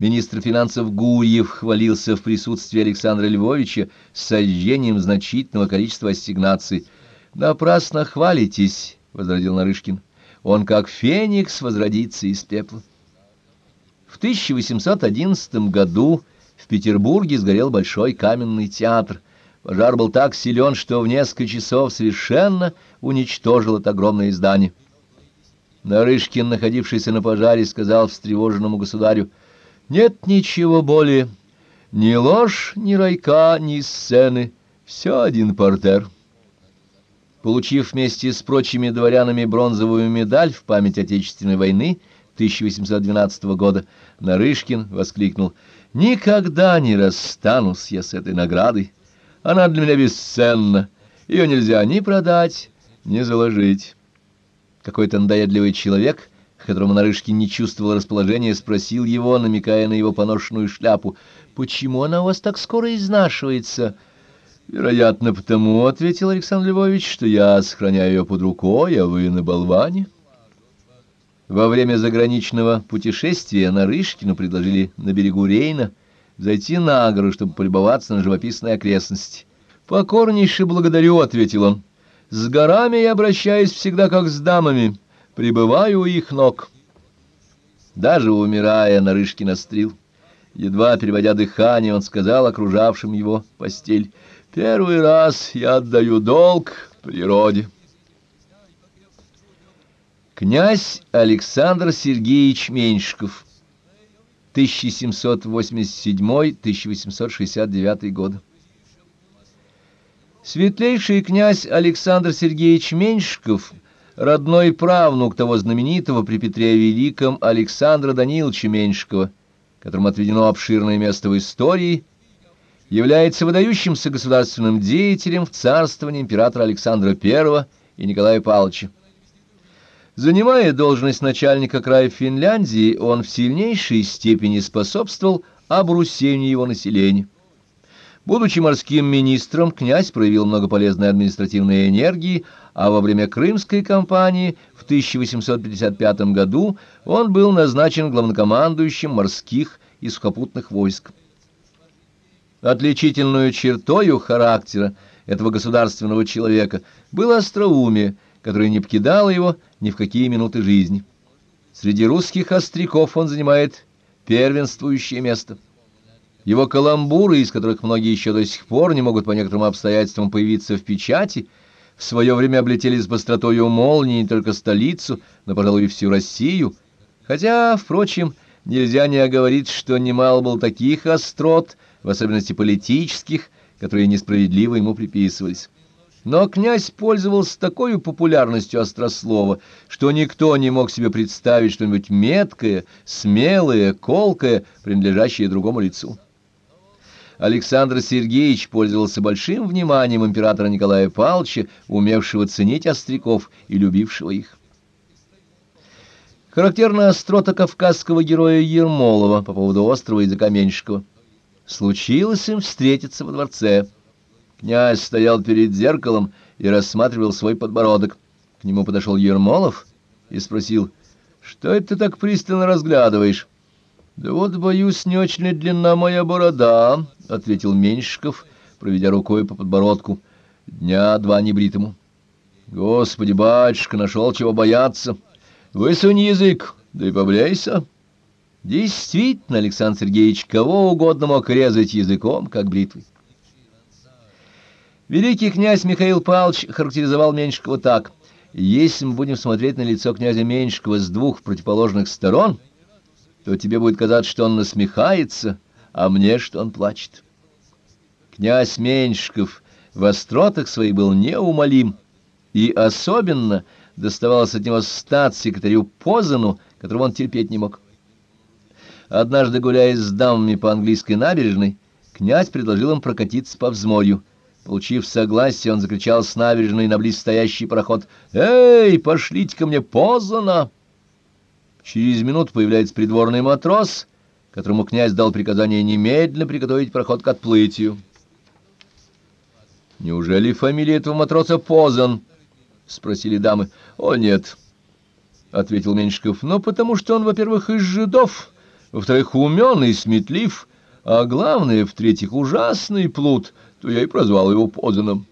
Министр финансов Гурьев хвалился в присутствии Александра Львовича сожжением значительного количества ассигнаций. «Напрасно хвалитесь», — возразил Нарышкин. «Он, как феникс, возродится из пепла». В 1811 году в Петербурге сгорел Большой каменный театр. Пожар был так силен, что в несколько часов совершенно уничтожил это огромное здание. Нарышкин, находившийся на пожаре, сказал встревоженному государю, нет ничего более, ни ложь, ни райка, ни сцены, все один портер. Получив вместе с прочими дворянами бронзовую медаль в память Отечественной войны 1812 года, Нарышкин воскликнул. «Никогда не расстанусь я с этой наградой, она для меня бесценна, ее нельзя ни продать, ни заложить». Какой-то надоедливый человек — которому Нарышкин не чувствовал расположения, спросил его, намекая на его поношенную шляпу, «Почему она у вас так скоро изнашивается?» «Вероятно, потому, — ответил Александр Львович, — что я сохраняю ее под рукой, а вы на болване». Во время заграничного путешествия Нарышкину предложили на берегу Рейна зайти на гору, чтобы полюбоваться на живописные окрестности. «Покорнейше благодарю», — ответил он. «С горами я обращаюсь всегда как с дамами» пребываю у их ног. Даже умирая, Нарышкин острил. Едва переводя дыхание, он сказал окружавшим его постель, «Первый раз я отдаю долг природе». Князь Александр Сергеевич Меньшиков 1787-1869 годы Светлейший князь Александр Сергеевич Меньшиков – родной правнук того знаменитого при Петре Великом Александра Даниловича Меньшикова, которому отведено обширное место в истории, является выдающимся государственным деятелем в царствовании императора Александра I и Николая Павловича. Занимая должность начальника края Финляндии, он в сильнейшей степени способствовал обрусению его населения. Будучи морским министром, князь проявил много полезной административной энергии, а во время Крымской кампании в 1855 году он был назначен главнокомандующим морских и сухопутных войск. Отличительную чертою характера этого государственного человека было остроумие, которое не покидало его ни в какие минуты жизни. Среди русских остряков он занимает первенствующее место – его каламбуры, из которых многие еще до сих пор не могут по некоторым обстоятельствам появиться в печати, в свое время облетели с быстротою молнии не только столицу, но, пожалуй, и всю Россию, хотя, впрочем, нельзя не оговорить, что немало было таких острот, в особенности политических, которые несправедливо ему приписывались. Но князь пользовался такой популярностью острослова, что никто не мог себе представить что-нибудь меткое, смелое, колкое, принадлежащее другому лицу. Александр Сергеевич пользовался большим вниманием императора Николая Павловича, умевшего ценить остряков и любившего их. Характерна острота кавказского героя Ермолова по поводу острова языка Меньшикова. Случилось им встретиться во дворце. Князь стоял перед зеркалом и рассматривал свой подбородок. К нему подошел Ермолов и спросил, «Что это ты так пристально разглядываешь?» «Да вот, боюсь, не очень ли длинна моя борода», — ответил Меньшиков, проведя рукой по подбородку. «Дня два небритому». «Господи, батюшка, нашел чего бояться. Высунь язык, да и побляйся». Действительно, Александр Сергеевич кого угодно мог резать языком, как бритвой. Великий князь Михаил Павлович характеризовал Меньшикова так. «Если мы будем смотреть на лицо князя Меньшикова с двух противоположных сторон...» то тебе будет казаться, что он насмехается, а мне, что он плачет. Князь Меньшиков в остротах своих был неумолим, и особенно доставалось от него статс-секретарю Позану, которого он терпеть не мог. Однажды, гуляя с дамами по английской набережной, князь предложил им прокатиться по взморью. Получив согласие, он закричал с набережной на близстоящий пароход «Эй, пошлите ко мне Позана!» Через минуту появляется придворный матрос, которому князь дал приказание немедленно приготовить проход к отплытию. «Неужели фамилия этого матроса Позан?» — спросили дамы. «О, нет», — ответил Меньшиков, — «но потому что он, во-первых, из жидов, во-вторых, умен и сметлив, а главное, в-третьих, ужасный плут, то я и прозвал его Позаном.